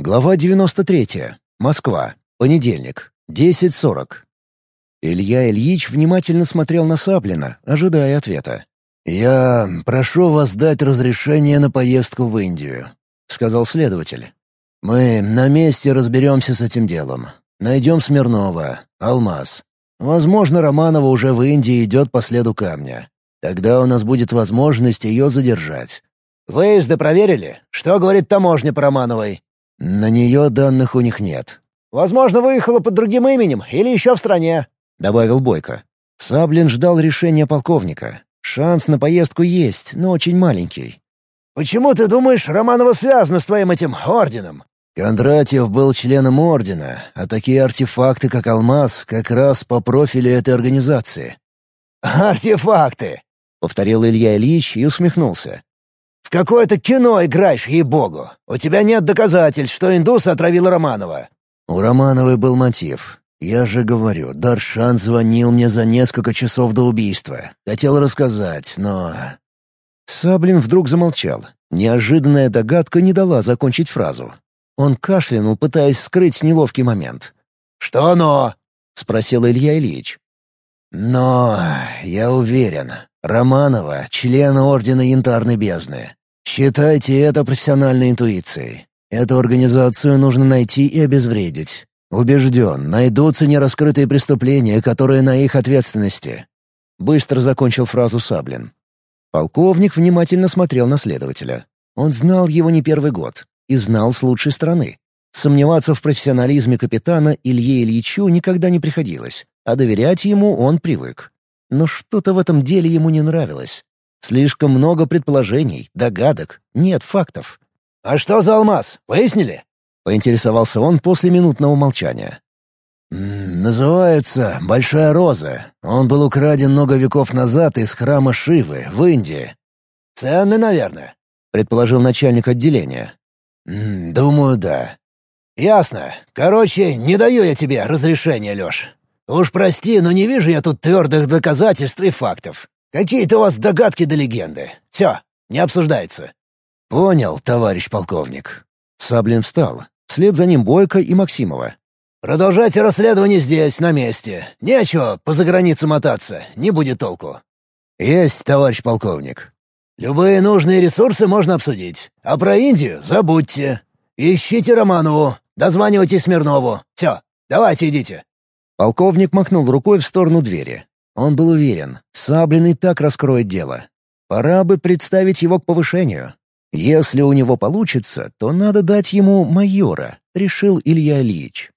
Глава 93. Москва. Понедельник. 10.40. Илья Ильич внимательно смотрел на Саблина, ожидая ответа. «Я прошу вас дать разрешение на поездку в Индию», — сказал следователь. «Мы на месте разберемся с этим делом. Найдем Смирнова, Алмаз. Возможно, Романова уже в Индии идет по следу камня. Тогда у нас будет возможность ее задержать». «Выезды проверили? Что говорит таможня по Романовой?» «На нее данных у них нет». «Возможно, выехала под другим именем или еще в стране», — добавил Бойко. Саблин ждал решения полковника. Шанс на поездку есть, но очень маленький. «Почему ты думаешь, Романова связана с твоим этим орденом?» Кондратьев был членом ордена, а такие артефакты, как алмаз, как раз по профилю этой организации. «Артефакты!» — повторил Илья Ильич и усмехнулся. В какое-то кино играешь, ей-богу. У тебя нет доказательств, что индус отравил Романова». У Романовой был мотив. Я же говорю, Даршан звонил мне за несколько часов до убийства. Хотел рассказать, но... Саблин вдруг замолчал. Неожиданная догадка не дала закончить фразу. Он кашлянул, пытаясь скрыть неловкий момент. «Что «но»?» — спросил Илья Ильич. «Но я уверен, Романова — член Ордена Янтарной Бездны. Считайте это профессиональной интуицией. Эту организацию нужно найти и обезвредить. Убежден, найдутся нераскрытые преступления, которые на их ответственности. Быстро закончил фразу Саблин. Полковник внимательно смотрел на следователя. Он знал его не первый год и знал с лучшей стороны. Сомневаться в профессионализме капитана Илье Ильичу никогда не приходилось, а доверять ему он привык. Но что-то в этом деле ему не нравилось. Слишком много предположений, догадок, нет фактов. «А что за алмаз? Выяснили?» — поинтересовался он после минутного молчания. «Называется «Большая роза». Он был украден много веков назад из храма Шивы в Индии». «Ценный, наверное», — предположил начальник отделения. «Думаю, да». «Ясно. Короче, не даю я тебе разрешения, Лёш. «Уж прости, но не вижу я тут твердых доказательств и фактов. Какие-то у вас догадки да легенды. Все, не обсуждается». «Понял, товарищ полковник». Саблин встал. Вслед за ним Бойко и Максимова. «Продолжайте расследование здесь, на месте. Нечего по загранице мотаться, не будет толку». «Есть, товарищ полковник». «Любые нужные ресурсы можно обсудить. А про Индию забудьте. Ищите Романову, дозванивайте Смирнову. Все, давайте идите». Полковник махнул рукой в сторону двери. Он был уверен, Саблин и так раскроет дело. Пора бы представить его к повышению. Если у него получится, то надо дать ему майора, решил Илья Ильич.